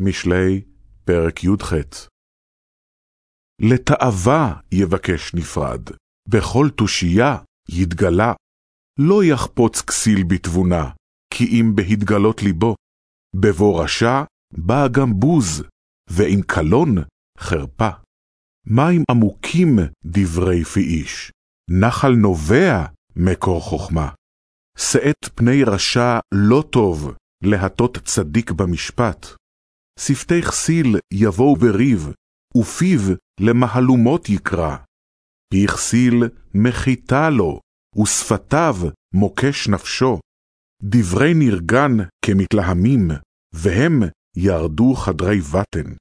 משלי, פרק י"ח לתאווה יבקש נפרד, בכל תושייה יתגלה. לא יחפוץ כסיל בתבונה, כי אם בהתגלות ליבו. בבוא רשע בא גם בוז, ועם קלון חרפה. מים עמוקים דברי פי איש, נחל נובע מקור חכמה. שאת פני רשע לא טוב, להטות צדיק במשפט. שפתי כסיל יבואו בריב, ופיו למהלומות יקרא. פי כסיל מחיתה לו, ושפתיו מוקש נפשו. דברי נרגן כמתלהמים, והם ירדו חדרי בטן.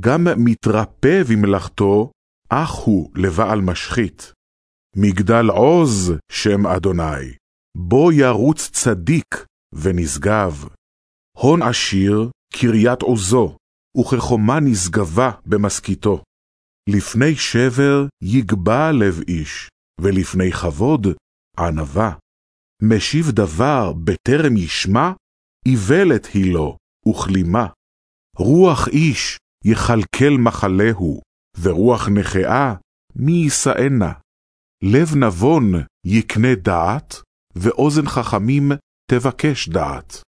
גם מתרפא במלאכתו, אך הוא לבעל משחית. מגדל עוז שם אדוני, בו ירוץ צדיק ונשגב. הון עשיר קריית עוזו, וכחומה נשגבה במשכיתו. לפני שבר יגבע לב איש, ולפני כבוד ענווה. משיב דבר בטרם ישמע, איוולת היא לו, וכלימה. רוח איש יכלכל מחלהו, ורוח נכאה מי יישאנה. לב נבון יקנה דעת, ואוזן חכמים תבקש דעת.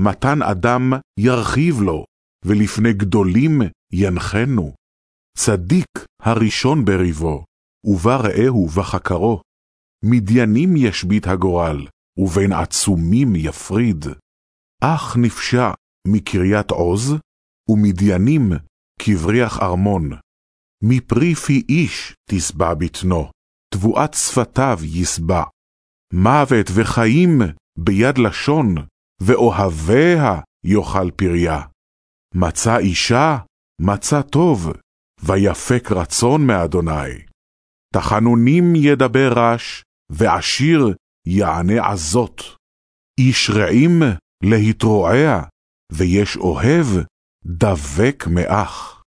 מתן אדם ירחיב לו, ולפני גדולים ינחנו. צדיק הראשון בריבו, ובה רעהו וחקרו. מדיינים ישבית הגורל, ובין עצומים יפריד. אך נפשע מקריית עוז, ומדיינים כבריח ארמון. מפרי פי איש תשבע בטנו, תבואת שפתיו ישבע. מוות וחיים ביד לשון, ואוהביה יאכל פריה. מצא אישה, מצא טוב, ויפק רצון מאדוני. תחנונים ידבר רש, ועשיר יענה עזות. איש רעים להתרועע, ויש אוהב דבק מאח.